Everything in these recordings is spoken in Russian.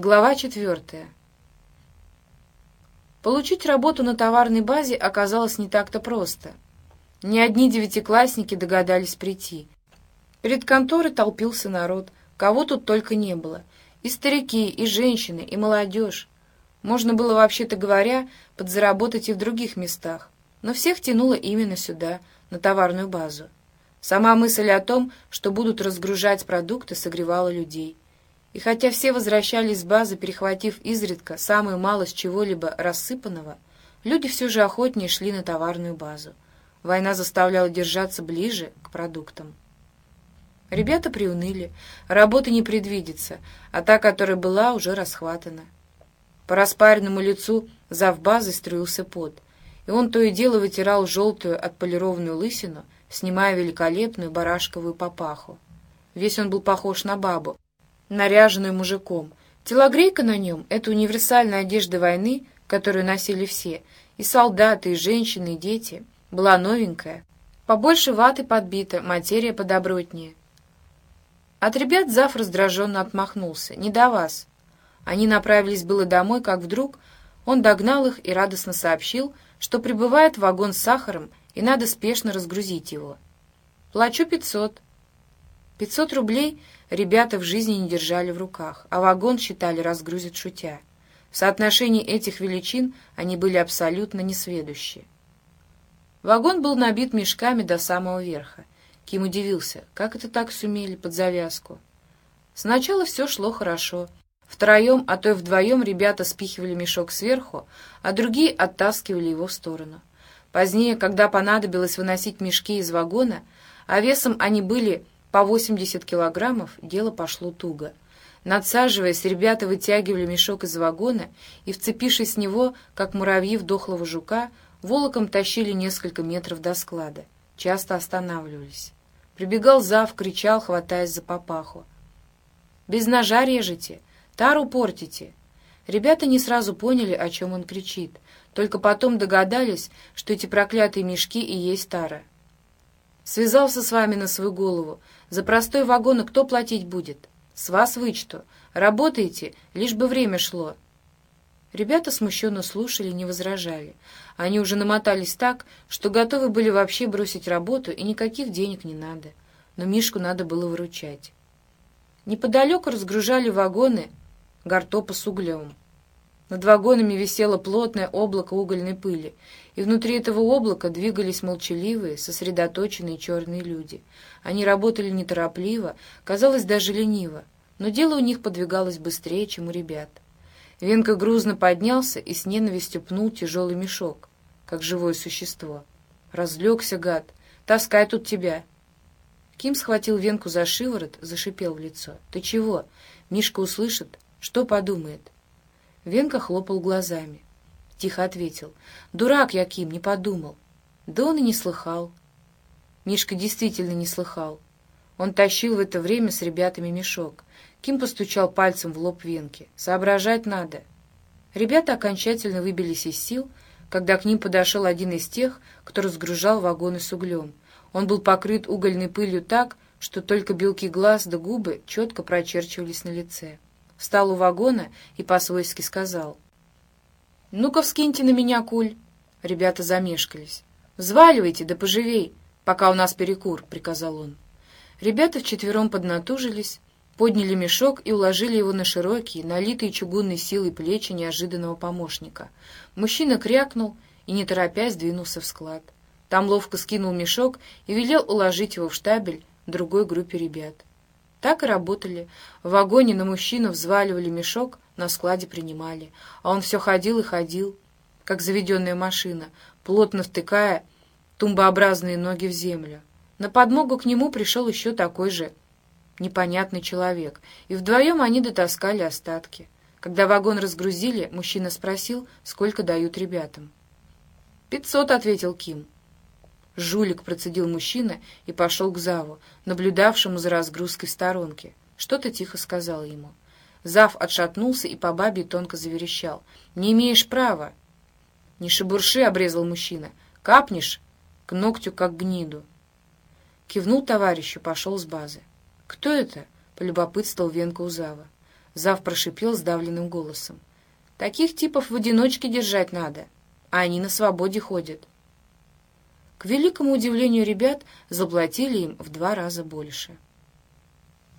Глава четвертая. Получить работу на товарной базе оказалось не так-то просто. Ни одни девятиклассники догадались прийти. Перед конторой толпился народ, кого тут только не было. И старики, и женщины, и молодежь. Можно было, вообще-то говоря, подзаработать и в других местах, но всех тянуло именно сюда, на товарную базу. Сама мысль о том, что будут разгружать продукты, согревала людей. И хотя все возвращались с базы, перехватив изредка самую малость чего-либо рассыпанного, люди все же охотнее шли на товарную базу. Война заставляла держаться ближе к продуктам. Ребята приуныли, работы не предвидится, а та, которая была, уже расхватана. По распаренному лицу завбазы струился пот, и он то и дело вытирал желтую отполированную лысину, снимая великолепную барашковую папаху. Весь он был похож на бабу, наряженную мужиком. Телогрейка на нем — это универсальная одежда войны, которую носили все, и солдаты, и женщины, и дети. Была новенькая. Побольше ваты подбита, материя подобротнее. От ребят Зав раздраженно отмахнулся. «Не до вас». Они направились было домой, как вдруг он догнал их и радостно сообщил, что прибывает вагон с сахаром, и надо спешно разгрузить его. «Плачу пятьсот». Пятьсот рублей ребята в жизни не держали в руках, а вагон, считали, разгрузят шутя. В соотношении этих величин они были абсолютно несведущие. Вагон был набит мешками до самого верха. Ким удивился, как это так сумели под завязку. Сначала все шло хорошо. Втроем, а то и вдвоем ребята спихивали мешок сверху, а другие оттаскивали его в сторону. Позднее, когда понадобилось выносить мешки из вагона, а весом они были по 80 килограммов, дело пошло туго. Надсаживаясь, ребята вытягивали мешок из вагона и, вцепившись в него, как муравьи в дохлого жука, волоком тащили несколько метров до склада. Часто останавливались. Прибегал зав, кричал, хватаясь за папаху. «Без ножа режете! Тару портите!» Ребята не сразу поняли, о чем он кричит, только потом догадались, что эти проклятые мешки и есть тара. «Связался с вами на свою голову, за простой вагон кто платить будет? С вас вычту. Работаете, лишь бы время шло». Ребята смущенно слушали, не возражали. Они уже намотались так, что готовы были вообще бросить работу, и никаких денег не надо. Но Мишку надо было выручать. Неподалеку разгружали вагоны гортопа с углем. Над вагонами висело плотное облако угольной пыли, и внутри этого облака двигались молчаливые, сосредоточенные черные люди. Они работали неторопливо, казалось, даже лениво, но дело у них подвигалось быстрее, чем у ребят. Венка грузно поднялся и с ненавистью пнул тяжелый мешок, как живое существо. «Разлегся, гад! Таскай тут тебя!» Ким схватил Венку за шиворот, зашипел в лицо. «Ты чего? Мишка услышит. Что подумает?» Венка хлопал глазами. Тихо ответил. «Дурак я, Ким, не подумал». Да он и не слыхал. Мишка действительно не слыхал. Он тащил в это время с ребятами мешок. Ким постучал пальцем в лоб Венки. «Соображать надо». Ребята окончательно выбились из сил, когда к ним подошел один из тех, кто разгружал вагоны с углем. Он был покрыт угольной пылью так, что только белки глаз да губы четко прочерчивались на лице встал у вагона и по-свойски сказал. «Ну-ка, вскиньте на меня куль!» Ребята замешкались. «Взваливайте, да поживей, пока у нас перекур», — приказал он. Ребята вчетвером поднатужились, подняли мешок и уложили его на широкие, налитые чугунной силой плечи неожиданного помощника. Мужчина крякнул и, не торопясь, двинулся в склад. Там ловко скинул мешок и велел уложить его в штабель другой группе ребят. Так и работали. В вагоне на мужчину взваливали мешок, на складе принимали. А он все ходил и ходил, как заведенная машина, плотно втыкая тумбообразные ноги в землю. На подмогу к нему пришел еще такой же непонятный человек, и вдвоем они дотаскали остатки. Когда вагон разгрузили, мужчина спросил, сколько дают ребятам. «Пятьсот», — ответил Ким. «Жулик», — процедил мужчина и пошел к Заву, наблюдавшему за разгрузкой сторонки. Что-то тихо сказал ему. Зав отшатнулся и по бабе тонко заверещал. «Не имеешь права!» «Не шебурши», — обрезал мужчина. «Капнешь к ногтю, как гниду». Кивнул товарищу, пошел с базы. «Кто это?» — полюбопытствовал Венка у Зава. Зав прошипел сдавленным голосом. «Таких типов в одиночке держать надо, а они на свободе ходят». К великому удивлению ребят заплатили им в два раза больше.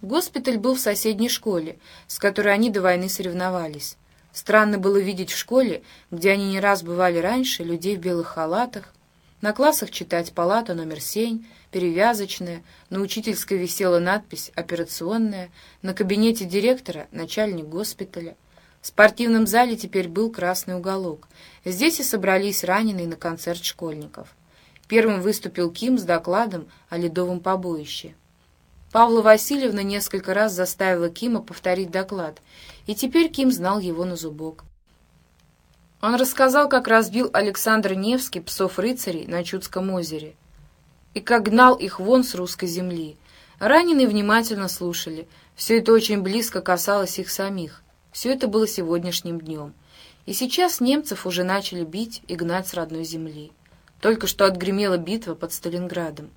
Госпиталь был в соседней школе, с которой они до войны соревновались. Странно было видеть в школе, где они не раз бывали раньше, людей в белых халатах, на классах читать палата номер семь, перевязочная, на учительской висела надпись «Операционная», на кабинете директора «Начальник госпиталя». В спортивном зале теперь был красный уголок. Здесь и собрались раненые на концерт школьников. Первым выступил Ким с докладом о ледовом побоище. Павла Васильевна несколько раз заставила Кима повторить доклад, и теперь Ким знал его на зубок. Он рассказал, как разбил Александр Невский псов-рыцарей на Чудском озере и как гнал их вон с русской земли. Раненые внимательно слушали. Все это очень близко касалось их самих. Все это было сегодняшним днем. И сейчас немцев уже начали бить и гнать с родной земли. Только что отгремела битва под Сталинградом.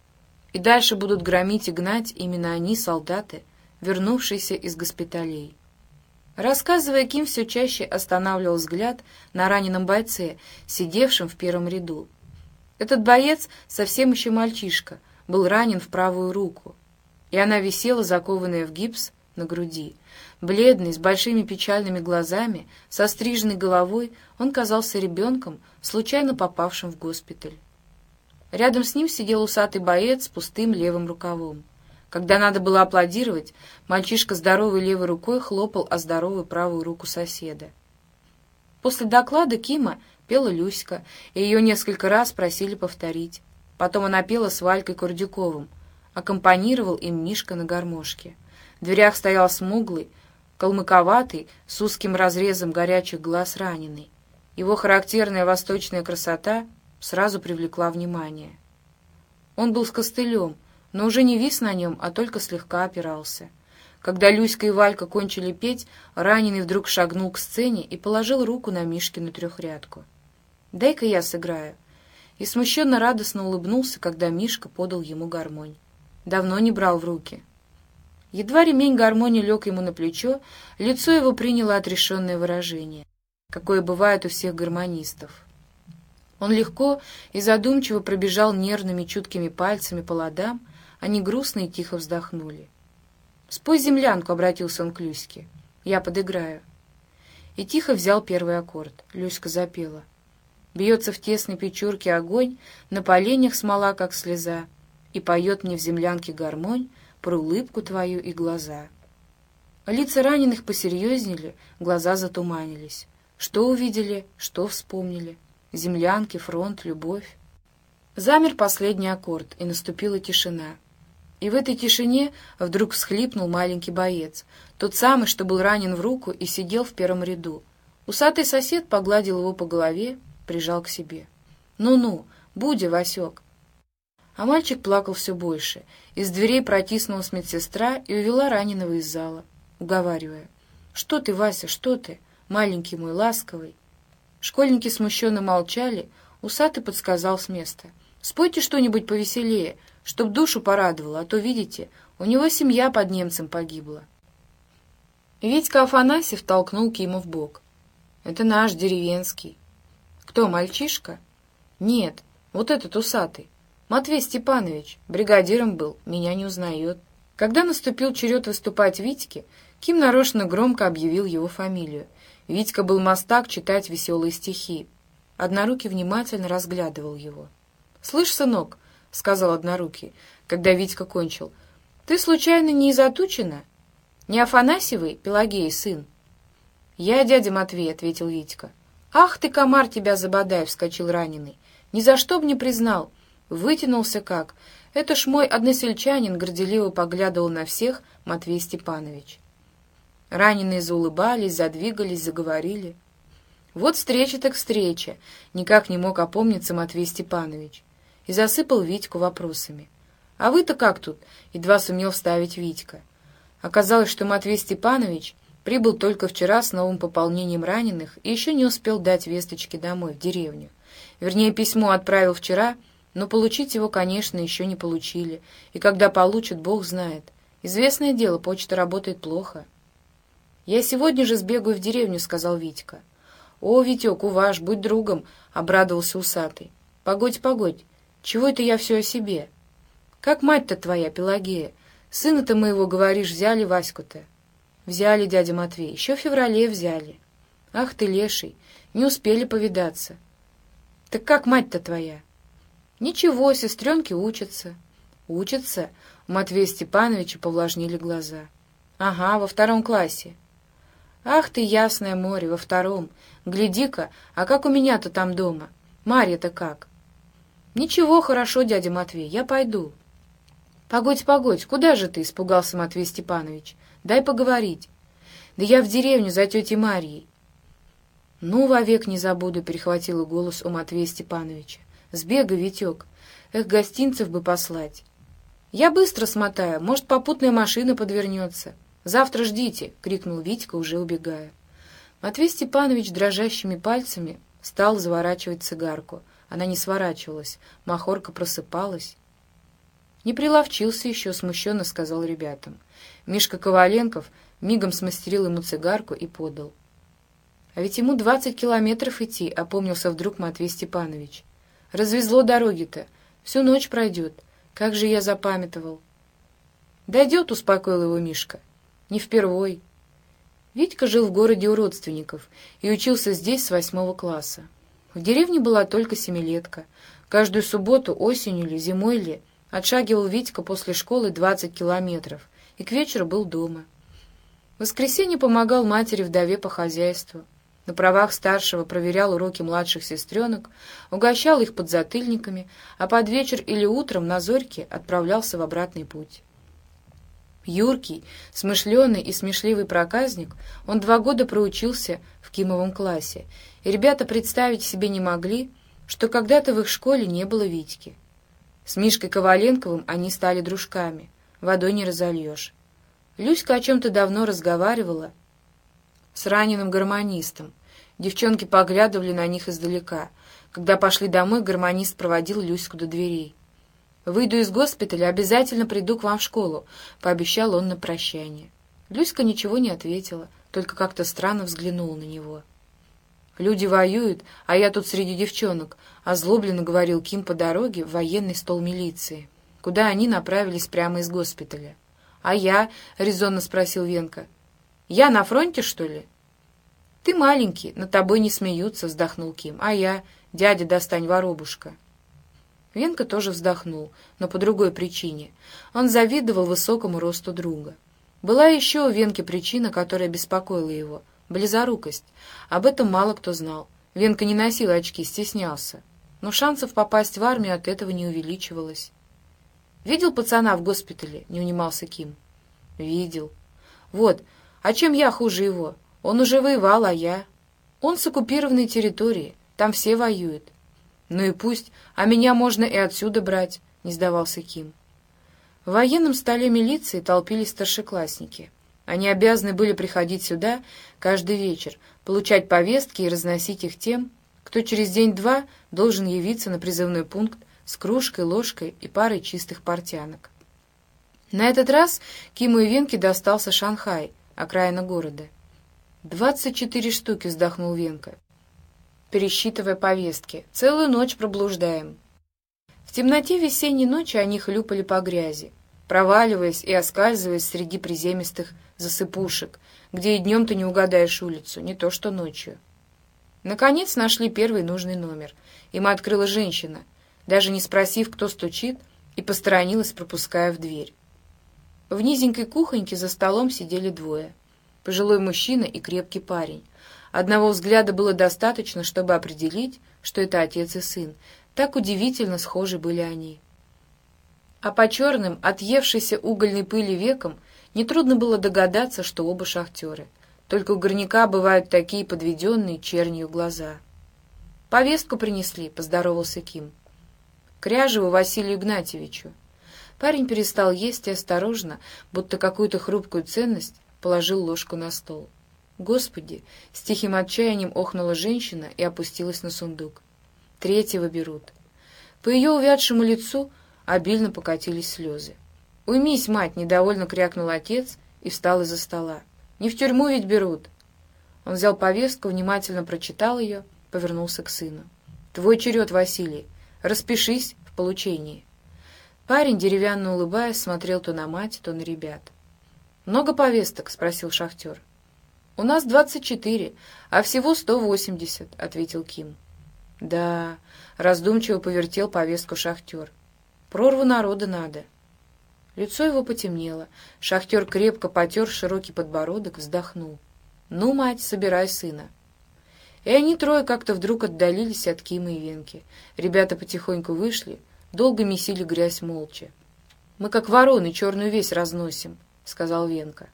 И дальше будут громить и гнать именно они, солдаты, вернувшиеся из госпиталей. Рассказывая, Ким все чаще останавливал взгляд на раненом бойце, сидевшем в первом ряду. Этот боец, совсем еще мальчишка, был ранен в правую руку, и она висела, закованная в гипс, на груди. Бледный, с большими печальными глазами, со стриженной головой, он казался ребенком, случайно попавшим в госпиталь. Рядом с ним сидел усатый боец с пустым левым рукавом. Когда надо было аплодировать, мальчишка здоровой левой рукой хлопал о здоровую правую руку соседа. После доклада Кима пела Люська, и ее несколько раз просили повторить. Потом она пела с Валькой Курдюковым. Аккомпанировал им Мишка на гармошке. В дверях стоял смуглый, калмыковатый, с узким разрезом горячих глаз раненый. Его характерная восточная красота сразу привлекла внимание. Он был с костылем, но уже не вис на нем, а только слегка опирался. Когда Люська и Валька кончили петь, раненый вдруг шагнул к сцене и положил руку на Мишкину трехрядку. «Дай-ка я сыграю». И смущенно радостно улыбнулся, когда Мишка подал ему гармонь. Давно не брал в руки. Едва ремень гармонии лег ему на плечо, лицо его приняло отрешенное выражение, какое бывает у всех гармонистов. Он легко и задумчиво пробежал нервными чуткими пальцами по ладам, они грустно и тихо вздохнули. «Спой землянку», — обратился он к Люське. «Я подыграю». И тихо взял первый аккорд. Люська запела. Бьется в тесной печурке огонь, на поленях смола, как слеза, и поет мне в землянке гармонь, про улыбку твою и глаза. Лица раненых посерьезнели, глаза затуманились. Что увидели, что вспомнили? Землянки, фронт, любовь. Замер последний аккорд, и наступила тишина. И в этой тишине вдруг всхлипнул маленький боец, тот самый, что был ранен в руку и сидел в первом ряду. Усатый сосед погладил его по голове, прижал к себе. «Ну-ну, Будя, Васек, а мальчик плакал все больше. Из дверей протиснулась медсестра и увела раненого из зала, уговаривая. «Что ты, Вася, что ты? Маленький мой, ласковый!» Школьники смущенно молчали, усатый подсказал с места. «Спойте что-нибудь повеселее, чтоб душу порадовало, а то, видите, у него семья под немцем погибла». Витька Афанасьев толкнул Кима в бок. «Это наш, деревенский». «Кто, мальчишка?» «Нет, вот этот усатый. Матвей Степанович, бригадиром был, меня не узнает. Когда наступил черед выступать Витьке, Ким нарочно громко объявил его фамилию. Витька был мастак читать веселые стихи. Однорукий внимательно разглядывал его. «Слышь, сынок», — сказал Однорукий, когда Витька кончил, — «ты случайно не из Атучина? Не Афанасьевый, Пелагеи сын?» «Я дядя Матвей», — ответил Витька. «Ах ты, комар, тебя забодай!» — вскочил раненый. «Ни за что б не признал. Вытянулся как. Это ж мой односельчанин горделиво поглядывал на всех Матвей Степанович. Раненые заулыбались, задвигались, заговорили. Вот встреча так встреча, никак не мог опомниться Матвей Степанович. И засыпал Витьку вопросами. «А вы-то как тут?» — едва сумел вставить Витька. Оказалось, что Матвей Степанович прибыл только вчера с новым пополнением раненых и еще не успел дать весточки домой, в деревню. Вернее, письмо отправил вчера — но получить его, конечно, еще не получили. И когда получат, Бог знает. Известное дело, почта работает плохо. «Я сегодня же сбегаю в деревню», — сказал Витька. «О, Витек, уваж, будь другом», — обрадовался усатый. «Погодь, погодь, чего это я все о себе? Как мать-то твоя, Пелагея? Сына-то моего, говоришь, взяли Ваську-то?» «Взяли, дядя Матвей, еще в феврале взяли». «Ах ты, леший, не успели повидаться». «Так как мать-то твоя?» «Ничего, сестренки учатся». «Учатся?» У Матвея Степановича повлажнили глаза. «Ага, во втором классе». «Ах ты, ясное море, во втором! Гляди-ка, а как у меня-то там дома? Марья-то как?» «Ничего, хорошо, дядя Матвей, я пойду». «Погодь, погодь, куда же ты?» — испугался Матвей Степанович. «Дай поговорить». «Да я в деревню за тетей Марьей». «Ну, вовек не забуду», — перехватила голос у Матвея Степановича. «Сбегай, Витек. Эх, гостинцев бы послать». «Я быстро смотаю, может, попутная машина подвернется». «Завтра ждите!» — крикнул Витька, уже убегая. Матвей Степанович дрожащими пальцами стал заворачивать цигарку. Она не сворачивалась, махорка просыпалась. «Не приловчился еще», — смущенно сказал ребятам. Мишка Коваленков мигом смастерил ему цигарку и подал. «А ведь ему двадцать километров идти», — опомнился вдруг Матвей Степанович. «Развезло дороги-то. Всю ночь пройдет. Как же я запамятовал». «Дойдет», — успокоил его Мишка. Не впервой. Витька жил в городе у родственников и учился здесь с восьмого класса. В деревне была только семилетка. Каждую субботу, осенью ли, зимой ли, отшагивал Витька после школы двадцать километров и к вечеру был дома. В воскресенье помогал матери-вдове по хозяйству. На правах старшего проверял уроки младших сестренок, угощал их подзатыльниками, а под вечер или утром на зорьке отправлялся в обратный путь. Юркий, смышленый и смешливый проказник, он два года проучился в Кимовом классе, и ребята представить себе не могли, что когда-то в их школе не было Витьки. С Мишкой Коваленковым они стали дружками, водой не разольешь. Люська о чем-то давно разговаривала с раненым гармонистом. Девчонки поглядывали на них издалека. Когда пошли домой, гармонист проводил Люську до дверей. «Выйду из госпиталя, обязательно приду к вам в школу», — пообещал он на прощание. Люська ничего не ответила, только как-то странно взглянула на него. «Люди воюют, а я тут среди девчонок», — озлобленно говорил Ким по дороге в военный стол милиции, куда они направились прямо из госпиталя. «А я?» — резонно спросил Венка. «Я на фронте, что ли?» «Ты маленький, над тобой не смеются», — вздохнул Ким. «А я? Дядя, достань воробушка». Венка тоже вздохнул, но по другой причине. Он завидовал высокому росту друга. Была еще у Венки причина, которая беспокоила его — близорукость. Об этом мало кто знал. Венка не носил очки, стеснялся. Но шансов попасть в армию от этого не увеличивалось. «Видел пацана в госпитале?» — не унимался Ким. «Видел. Вот, а чем я хуже его? Он уже воевал, а я...» «Он с оккупированной территории, там все воюют. «Ну и пусть, а меня можно и отсюда брать», — не сдавался Ким. В военном столе милиции толпились старшеклассники. Они обязаны были приходить сюда каждый вечер, получать повестки и разносить их тем, кто через день-два должен явиться на призывной пункт с кружкой, ложкой и парой чистых портянок. На этот раз Киму и Венке достался Шанхай, окраина города. «Двадцать четыре штуки», — вздохнул Венка пересчитывая повестки. Целую ночь проблуждаем. В темноте весенней ночи они хлюпали по грязи, проваливаясь и оскальзываясь среди приземистых засыпушек, где и днем-то не угадаешь улицу, не то что ночью. Наконец нашли первый нужный номер. Им открыла женщина, даже не спросив, кто стучит, и посторонилась, пропуская в дверь. В низенькой кухоньке за столом сидели двое. Пожилой мужчина и крепкий парень. Одного взгляда было достаточно, чтобы определить, что это отец и сын. Так удивительно схожи были они. А по черным, отъевшейся угольной пыли векам, нетрудно было догадаться, что оба шахтеры. Только у горняка бывают такие подведенные чернью глаза. «Повестку принесли», — поздоровался Ким. «Кряжеву Василию Игнатьевичу». Парень перестал есть и осторожно, будто какую-то хрупкую ценность, положил ложку на стол. «Господи!» — с тихим отчаянием охнула женщина и опустилась на сундук. «Третьего берут». По ее увядшему лицу обильно покатились слезы. «Уймись, мать!» — недовольно крякнул отец и встал из-за стола. Не в тюрьму ведь берут. Он взял повестку, внимательно прочитал ее, повернулся к сыну. «Твой черед, Василий. Распишись в получении». Парень, деревянно улыбаясь, смотрел то на мать, то на ребят. «Много повесток?» — спросил шахтер. «У нас двадцать четыре, а всего сто восемьдесят», — ответил Ким. «Да», — раздумчиво повертел повестку шахтер. «Прорву народа надо». Лицо его потемнело. Шахтер крепко потер широкий подбородок, вздохнул. «Ну, мать, собирай сына». И они трое как-то вдруг отдалились от Кима и Венки. Ребята потихоньку вышли, долго месили грязь молча. «Мы как вороны черную весь разносим», — сказал Венка.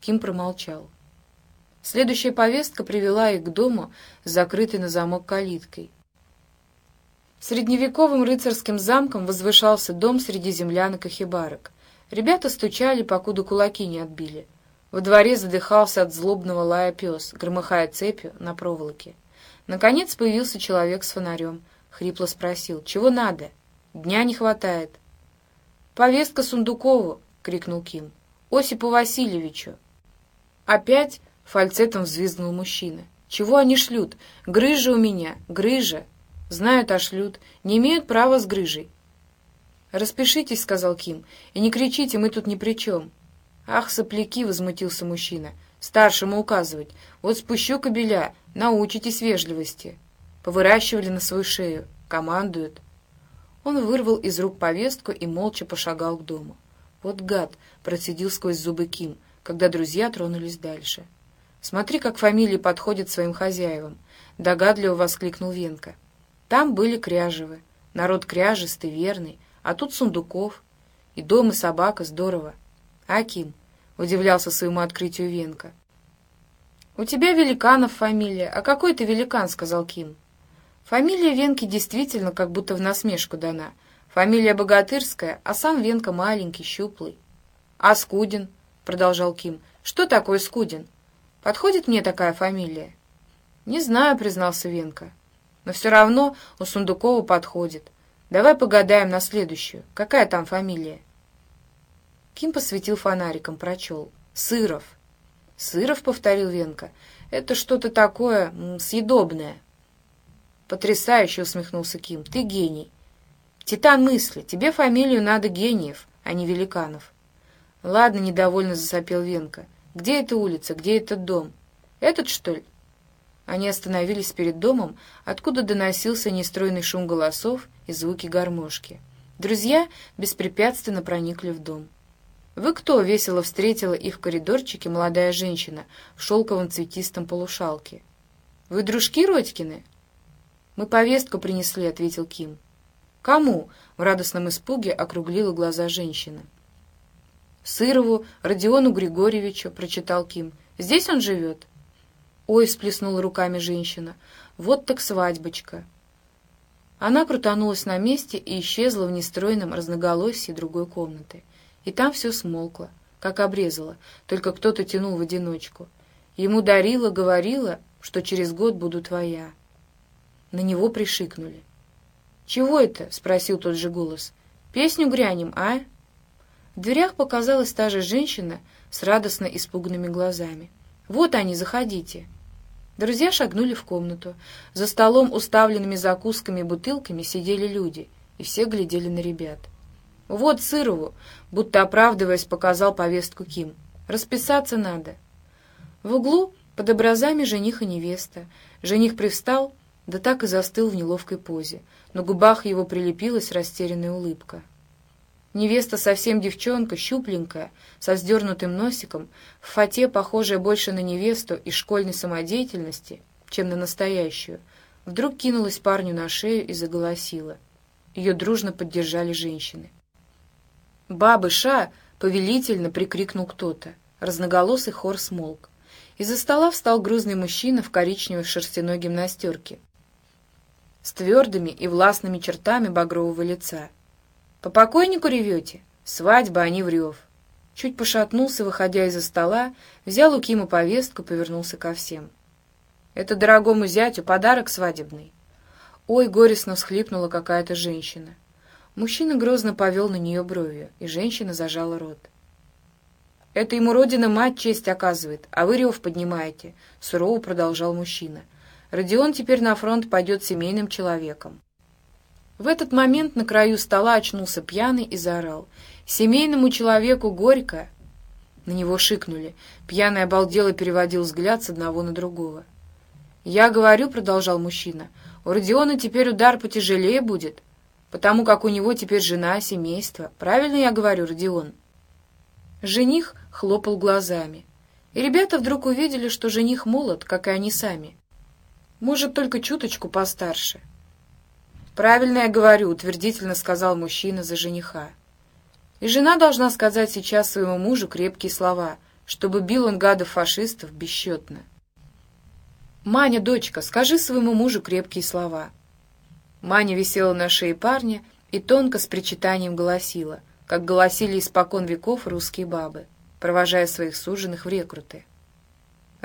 Ким промолчал. Следующая повестка привела их к дому закрытой на замок калиткой. Средневековым рыцарским замком возвышался дом среди землянок и хибарок. Ребята стучали, покуда кулаки не отбили. Во дворе задыхался от злобного лая пес, громыхая цепью на проволоке. Наконец появился человек с фонарем. Хрипло спросил, «Чего надо? Дня не хватает». «Повестка Сундукову!» — крикнул Ким. «Осипу Васильевичу!» Опять фальцетом взвизгнул мужчина. «Чего они шлют? Грыжа у меня! Грыжа!» «Знают, а шлют. Не имеют права с грыжей». «Распишитесь», — сказал Ким, — «и не кричите, мы тут ни при чем». «Ах, сопляки!» — возмутился мужчина. «Старшему указывать. Вот спущу кобеля, научитесь вежливости». Повыращивали на свою шею. Командуют. Он вырвал из рук повестку и молча пошагал к дому. «Вот гад!» — процедил сквозь зубы Ким, когда друзья тронулись дальше. «Смотри, как фамилии подходят своим хозяевам!» — догадливо воскликнул Венка. Там были кряжевы. Народ кряжистый, верный, а тут сундуков. И дом, и собака, здорово. «Аким», — удивлялся своему открытию Венка. «У тебя Великанов фамилия. А какой ты великан?» — сказал Ким. Фамилия Венки действительно как будто в насмешку дана. Фамилия богатырская, а сам Венка маленький, щуплый. «А Скудин?» — продолжал Ким. «Что такое Скудин? Подходит мне такая фамилия?» «Не знаю», — признался Венка. «Но все равно у Сундукова подходит. Давай погадаем на следующую. Какая там фамилия?» Ким посветил фонариком, прочел. «Сыров». «Сыров», — повторил Венка. «Это что-то такое съедобное». «Потрясающе!» — усмехнулся Ким. «Ты гений». «Титан мысли. Тебе фамилию надо гениев, а не великанов». «Ладно», — недовольно засопел Венка. «Где эта улица? Где этот дом? Этот, что ли?» Они остановились перед домом, откуда доносился нестройный шум голосов и звуки гармошки. Друзья беспрепятственно проникли в дом. «Вы кто?» — весело встретила их в коридорчике молодая женщина в шелковом цветистом полушалке. «Вы дружки Родькины?» «Мы повестку принесли», — ответил Ким. «Кому?» — в радостном испуге округлила глаза женщина. «Сырову, Родиону Григорьевичу», — прочитал Ким. «Здесь он живет?» «Ой», — всплеснула руками женщина, — «вот так свадьбочка». Она крутанулась на месте и исчезла в нестройном разноголосии другой комнаты. И там все смолкло, как обрезало, только кто-то тянул в одиночку. Ему дарила, говорила, что через год буду твоя. На него пришикнули. «Чего это?» — спросил тот же голос. «Песню грянем, а?» В дверях показалась та же женщина с радостно испуганными глазами. «Вот они, заходите!» Друзья шагнули в комнату. За столом, уставленными закусками и бутылками, сидели люди, и все глядели на ребят. «Вот Сырову», будто оправдываясь, показал повестку Ким. «Расписаться надо». В углу под образами жених и невеста. Жених привстал, да так и застыл в неловкой позе. На губах его прилепилась растерянная улыбка. Невеста совсем девчонка, щупленькая, со вздернутым носиком, в фате, похожая больше на невесту из школьной самодеятельности, чем на настоящую, вдруг кинулась парню на шею и заголосила. Ее дружно поддержали женщины. «Бабыша!» — повелительно прикрикнул кто-то. Разноголосый хор смолк. Из-за стола встал грузный мужчина в коричневой шерстяной гимнастерке с твердыми и властными чертами багрового лица. «По покойнику ревете? Свадьба, а не врев!» Чуть пошатнулся, выходя из-за стола, взял у Кима повестку, повернулся ко всем. «Это дорогому зятю подарок свадебный». Ой, горестно всхлипнула какая-то женщина. Мужчина грозно повел на нее бровью, и женщина зажала рот. Это ему родина-мать честь оказывает, а вы рев поднимаете», — сурово продолжал мужчина. «Родион теперь на фронт пойдет семейным человеком». В этот момент на краю стола очнулся пьяный и заорал. «Семейному человеку горько!» На него шикнули. Пьяный обалдело переводил взгляд с одного на другого. «Я говорю», — продолжал мужчина, — «у Родиона теперь удар потяжелее будет, потому как у него теперь жена, семейство. Правильно я говорю, Родион?» Жених хлопал глазами. И ребята вдруг увидели, что жених молод, как и они сами. Может, только чуточку постарше. «Правильно я говорю», — утвердительно сказал мужчина за жениха. И жена должна сказать сейчас своему мужу крепкие слова, чтобы бил он гадов-фашистов бесчетно. «Маня, дочка, скажи своему мужу крепкие слова». Маня висела на шее парня и тонко с причитанием голосила, как голосили испокон веков русские бабы провожая своих суженых в рекруты.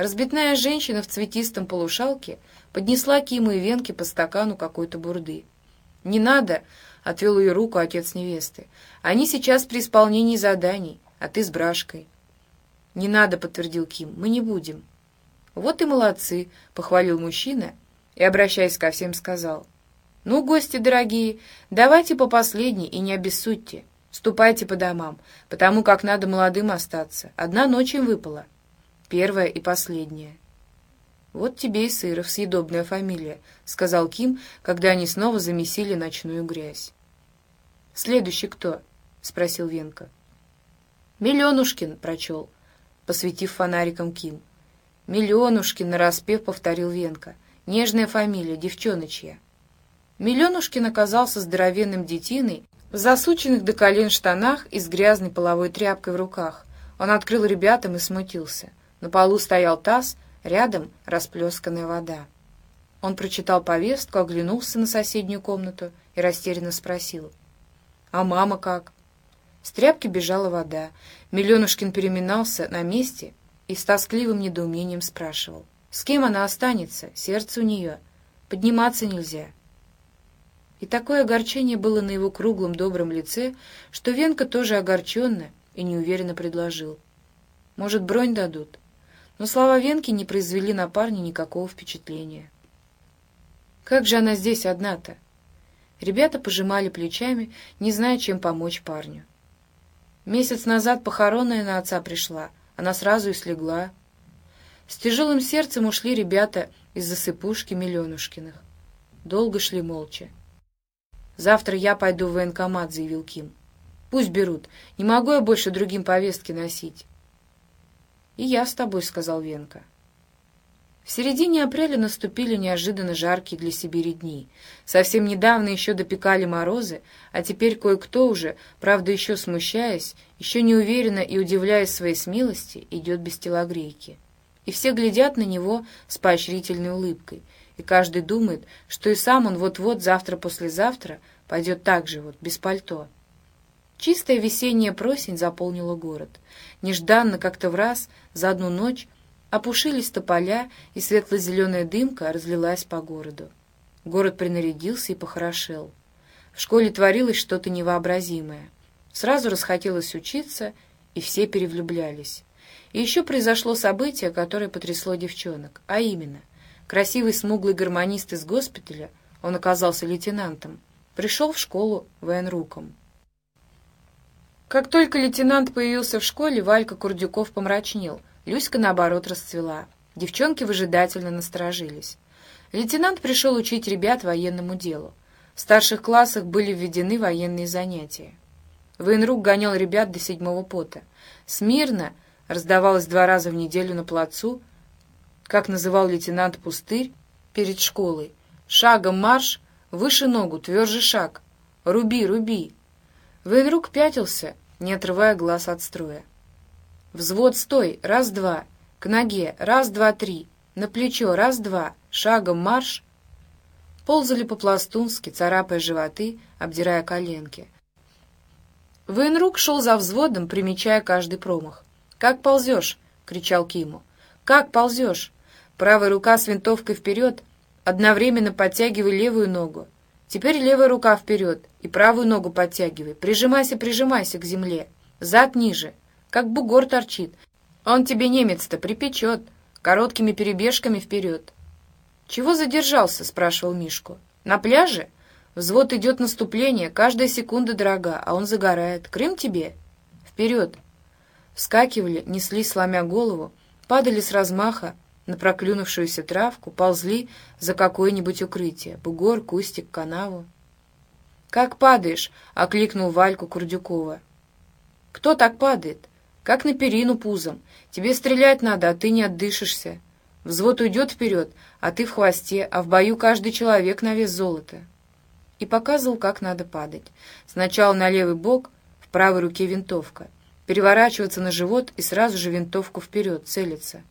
Разбитная женщина в цветистом полушалке поднесла Киму и Венке по стакану какой-то бурды. «Не надо!» — отвел ее руку отец невесты. «Они сейчас при исполнении заданий, а ты с брашкой». «Не надо», — подтвердил Ким, — «мы не будем». «Вот и молодцы», — похвалил мужчина и, обращаясь ко всем, сказал. «Ну, гости дорогие, давайте по последней и не обессудьте. Ступайте по домам, потому как надо молодым остаться. Одна ночь им выпала. Первая и последняя. «Вот тебе и Сыров, съедобная фамилия», — сказал Ким, когда они снова замесили ночную грязь. «Следующий кто?» — спросил Венка. «Миллионушкин», — прочел, посветив фонариком Ким. «Миллионушкин», — нараспев повторил Венка. «Нежная фамилия, девчоночья». Миллионушкин оказался здоровенным детиной в засученных до колен штанах и с грязной половой тряпкой в руках. Он открыл ребятам и смутился. На полу стоял таз, рядом расплесканная вода. Он прочитал повестку, оглянулся на соседнюю комнату и растерянно спросил. «А мама как?» С тряпки бежала вода. Миллионушкин переминался на месте и с тоскливым недоумением спрашивал. «С кем она останется? Сердце у нее. Подниматься нельзя». И такое огорчение было на его круглом добром лице, что Венка тоже огорченно и неуверенно предложил. «Может, бронь дадут?» Но слова Венки не произвели на парня никакого впечатления. «Как же она здесь одна-то?» Ребята пожимали плечами, не зная, чем помочь парню. Месяц назад похоронная на отца пришла, она сразу и слегла. С тяжелым сердцем ушли ребята из засыпушки Миллионушкиных. Долго шли молча. «Завтра я пойду в военкомат», — заявил Ким. «Пусть берут. Не могу я больше другим повестки носить». «И я с тобой», — сказал Венка. В середине апреля наступили неожиданно жаркие для Сибири дни. Совсем недавно еще допекали морозы, а теперь кое-кто уже, правда еще смущаясь, еще неуверенно и удивляясь своей смелости, идет без телогрейки. И все глядят на него с поощрительной улыбкой, и каждый думает, что и сам он вот-вот завтра-послезавтра пойдет так же вот, без пальто. Чистая весенняя просень заполнила город. Нежданно как-то в раз, за одну ночь, опушились тополя, и светло-зеленая дымка разлилась по городу. Город принарядился и похорошел. В школе творилось что-то невообразимое. Сразу расхотелось учиться, и все перевлюблялись. И еще произошло событие, которое потрясло девчонок, а именно — Красивый смуглый гармонист из госпиталя, он оказался лейтенантом, пришел в школу военруком. Как только лейтенант появился в школе, Валька Курдюков помрачнел, Люська, наоборот, расцвела. Девчонки выжидательно насторожились. Лейтенант пришел учить ребят военному делу. В старших классах были введены военные занятия. Военрук гонял ребят до седьмого пота. Смирно раздавалось два раза в неделю на плацу как называл лейтенант пустырь перед школой. «Шагом марш! Выше ногу, тверже шаг! Руби, руби!» Вейнрук пятился, не отрывая глаз от строя. «Взвод, стой! Раз-два! К ноге! Раз-два-три! На плечо! Раз-два! Шагом марш!» Ползали по-пластунски, царапая животы, обдирая коленки. Вейнрук шел за взводом, примечая каждый промах. «Как ползешь?» — кричал Киму. «Как ползешь?» Правая рука с винтовкой вперед, одновременно подтягивай левую ногу. Теперь левая рука вперед и правую ногу подтягивай. Прижимайся, прижимайся к земле. Зад ниже. как бугор торчит. Он тебе немец-то припечет, короткими перебежками вперед. «Чего задержался?» — спрашивал Мишку. «На пляже? Взвод идет наступление, каждая секунда дорога, а он загорает. Крым тебе? Вперед!» Вскакивали, несли, сломя голову, падали с размаха на проклюнувшуюся травку, ползли за какое-нибудь укрытие, бугор, кустик, канаву. «Как падаешь?» — окликнул Вальку Курдюкова. «Кто так падает? Как на перину пузом. Тебе стрелять надо, а ты не отдышишься. Взвод уйдет вперед, а ты в хвосте, а в бою каждый человек на вес золота». И показывал, как надо падать. Сначала на левый бок, в правой руке винтовка. Переворачиваться на живот и сразу же винтовку вперед, целиться.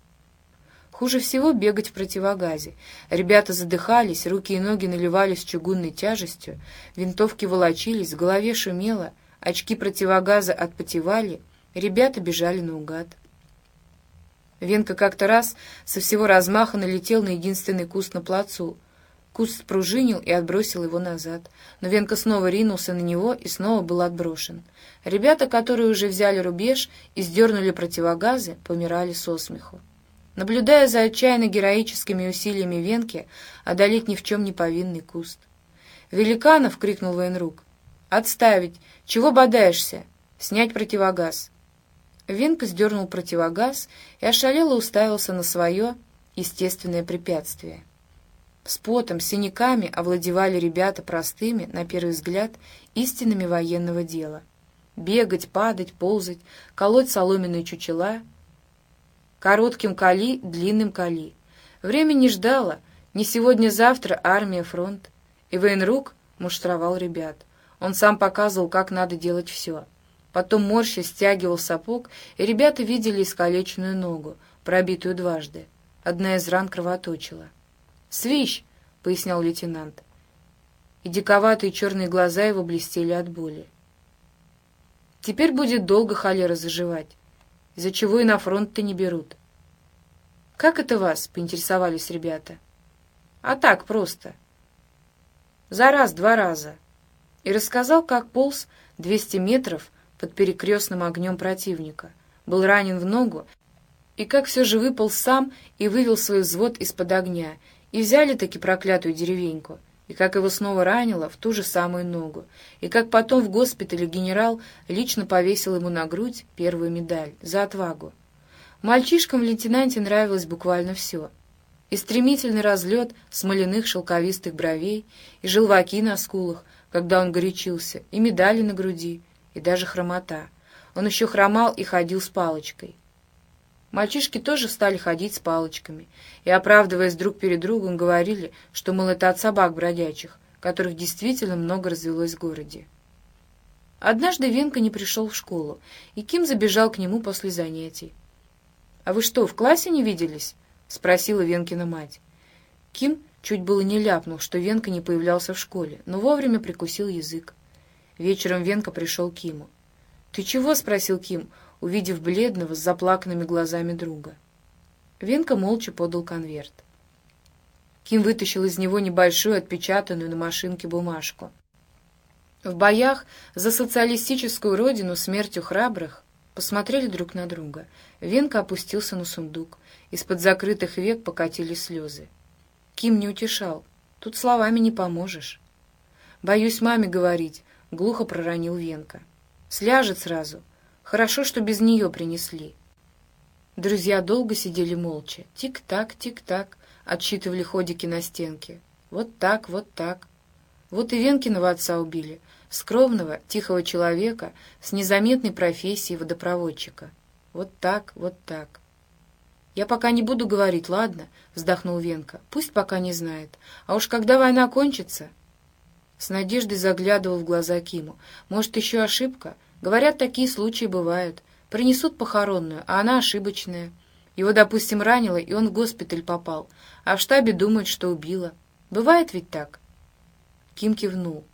Хуже всего бегать в противогазе. Ребята задыхались, руки и ноги наливались чугунной тяжестью, винтовки волочились, в голове шумело, очки противогаза отпотевали, ребята бежали наугад. Венка как-то раз со всего размаха налетел на единственный куст на плацу. Куст спружинил и отбросил его назад. Но Венка снова ринулся на него и снова был отброшен. Ребята, которые уже взяли рубеж и сдернули противогазы, помирали со смеху. Наблюдая за отчаянно героическими усилиями Венки, одолеть ни в чем не повинный куст. «Великанов!» — крикнул военрук. «Отставить! Чего бодаешься? Снять противогаз!» Венка сдернул противогаз и ошалело уставился на свое естественное препятствие. С потом, синяками овладевали ребята простыми, на первый взгляд, истинами военного дела. Бегать, падать, ползать, колоть соломенные чучела — Коротким кали, длинным кали. Время не ждало. Не сегодня-завтра армия, фронт. И военрук муштровал ребят. Он сам показывал, как надо делать все. Потом морща стягивал сапог, и ребята видели искалеченную ногу, пробитую дважды. Одна из ран кровоточила. «Свищ!» — пояснял лейтенант. И диковатые черные глаза его блестели от боли. «Теперь будет долго холера заживать из-за чего и на фронт-то не берут. «Как это вас?» — поинтересовались ребята. «А так просто. За раз, два раза». И рассказал, как полз 200 метров под перекрестным огнем противника, был ранен в ногу, и как все же выпал сам и вывел свой взвод из-под огня, и взяли таки проклятую деревеньку — и как его снова ранило в ту же самую ногу, и как потом в госпитале генерал лично повесил ему на грудь первую медаль за отвагу. Мальчишкам в лейтенанте нравилось буквально все. И стремительный разлет смоляных шелковистых бровей, и желваки на скулах, когда он горячился, и медали на груди, и даже хромота. Он еще хромал и ходил с палочкой. Мальчишки тоже стали ходить с палочками и, оправдываясь друг перед другом, говорили, что, мол, это от собак бродячих, которых действительно много развелось в городе. Однажды Венка не пришел в школу, и Ким забежал к нему после занятий. «А вы что, в классе не виделись?» — спросила Венкина мать. Ким чуть было не ляпнул, что Венка не появлялся в школе, но вовремя прикусил язык. Вечером Венка пришел к Киму. «Ты чего?» — спросил Ким, увидев бледного с заплаканными глазами друга. Венка молча подал конверт. Ким вытащил из него небольшую отпечатанную на машинке бумажку. В боях за социалистическую родину смертью храбрых посмотрели друг на друга. Венка опустился на сундук. Из-под закрытых век покатили слезы. Ким не утешал. Тут словами не поможешь. «Боюсь маме говорить», — глухо проронил Венка. «Сляжет сразу. Хорошо, что без нее принесли. Друзья долго сидели молча. Тик-так, тик-так, отсчитывали ходики на стенке. Вот так, вот так. Вот и Венкиного отца убили. Скромного, тихого человека с незаметной профессией водопроводчика. Вот так, вот так. «Я пока не буду говорить, ладно?» — вздохнул Венка. «Пусть пока не знает. А уж когда война кончится...» С надеждой заглядывал в глаза Киму. «Может, еще ошибка? Говорят, такие случаи бывают. Принесут похоронную, а она ошибочная. Его, допустим, ранило, и он в госпиталь попал, а в штабе думают, что убила. Бывает ведь так?» Ким кивнул.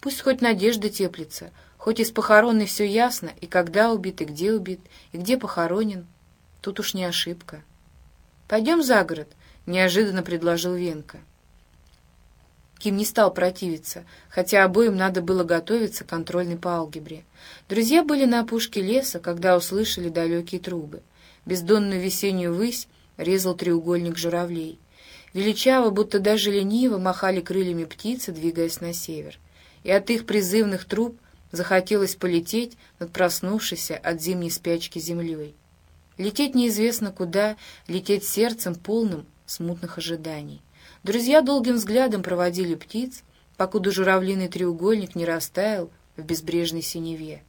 «Пусть хоть надежда теплится, хоть из похоронной все ясно, и когда убит, и где убит, и где похоронен. Тут уж не ошибка». «Пойдем за город», — неожиданно предложил Венка. Ким не стал противиться, хотя обоим надо было готовиться к контрольной по алгебре. Друзья были на опушке леса, когда услышали далекие трубы. Бездонную весеннюю высь резал треугольник журавлей. Величаво, будто даже лениво, махали крыльями птицы, двигаясь на север. И от их призывных труб захотелось полететь над проснувшейся от зимней спячки землей. Лететь неизвестно куда, лететь сердцем полным смутных ожиданий. Друзья долгим взглядом проводили птиц, покуда журавлиный треугольник не растаял в безбрежной синеве.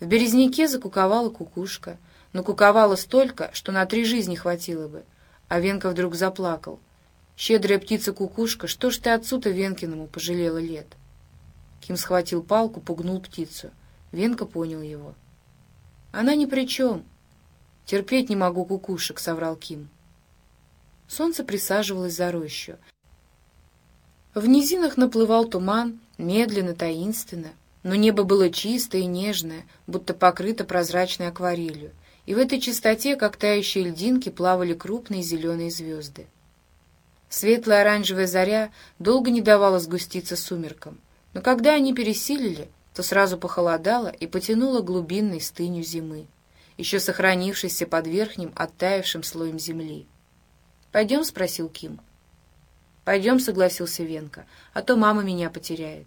В березняке закуковала кукушка, но куковала столько, что на три жизни хватило бы. А Венка вдруг заплакал. «Щедрая птица-кукушка, что ж ты отцу-то Венкиному пожалела лет?» Ким схватил палку, пугнул птицу. Венка понял его. «Она ни при чем. Терпеть не могу кукушек», — соврал Ким. Солнце присаживалось за рощу. В низинах наплывал туман, медленно, таинственно, но небо было чистое и нежное, будто покрыто прозрачной акварелью, и в этой чистоте, как тающие льдинки, плавали крупные зеленые звезды. Светлая оранжевая заря долго не давала сгуститься сумеркам, но когда они пересилили, то сразу похолодало и потянуло глубинной стынью зимы, еще сохранившейся под верхним оттаившим слоем земли. «Пойдем?» — спросил Ким. «Пойдем», — согласился Венка, — «а то мама меня потеряет».